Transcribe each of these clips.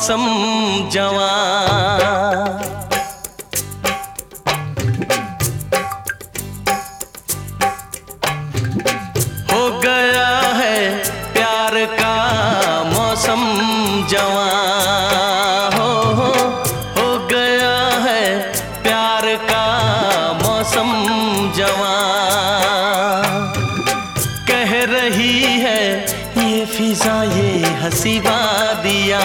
मौसम जवा हो गया है प्यार का मौसम जवा हो हो हो गया है प्यार का मौसम जवा कह रही है ये फिजा ये हसीवा दिया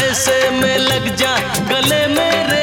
ऐसे में लग जा गले मेरे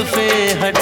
जुल्फे हट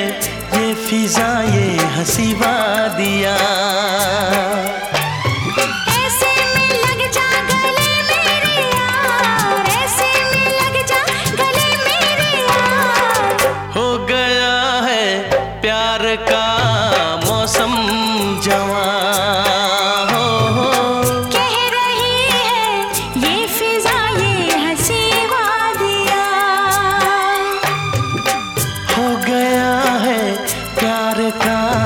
ये फिजा ये हँसी वादिया था